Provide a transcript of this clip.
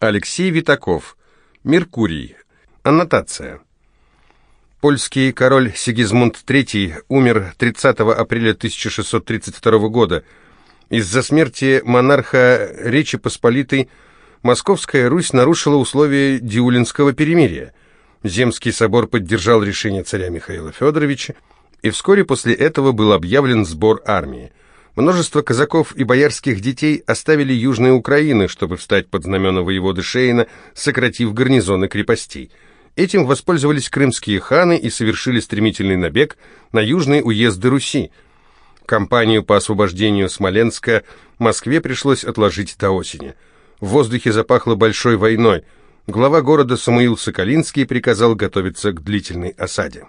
Алексей Витаков. Меркурий. Аннотация. Польский король Сигизмунд III умер 30 апреля 1632 года. Из-за смерти монарха Речи Посполитой Московская Русь нарушила условия Диулинского перемирия. Земский собор поддержал решение царя Михаила Федоровича, и вскоре после этого был объявлен сбор армии. Множество казаков и боярских детей оставили Южные Украины, чтобы встать под знамена воеводы Шейна, сократив гарнизоны крепостей. Этим воспользовались крымские ханы и совершили стремительный набег на южные уезды Руси. Кампанию по освобождению Смоленска Москве пришлось отложить до осени. В воздухе запахло большой войной. Глава города Самуил Соколинский приказал готовиться к длительной осаде.